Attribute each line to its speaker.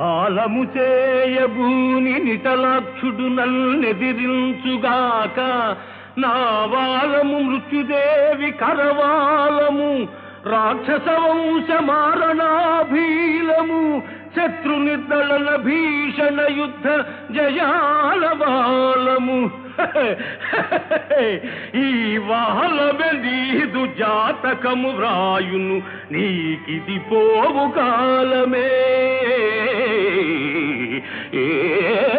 Speaker 1: ఆలము చేయబూని నిటలాక్షుడు నన్నెదిరించుగాక. నా వాలము మృత్యుదేవి కరవాలము. రాక్షస వంశ మారణాభీలము. శత్రు నిర్దళన భీషణ యుద్ధ జయాల బాలము. ఈ వాహలమె నీదు జాతకము వ్రాయును. నీకిది పోవు కాలమే. 耶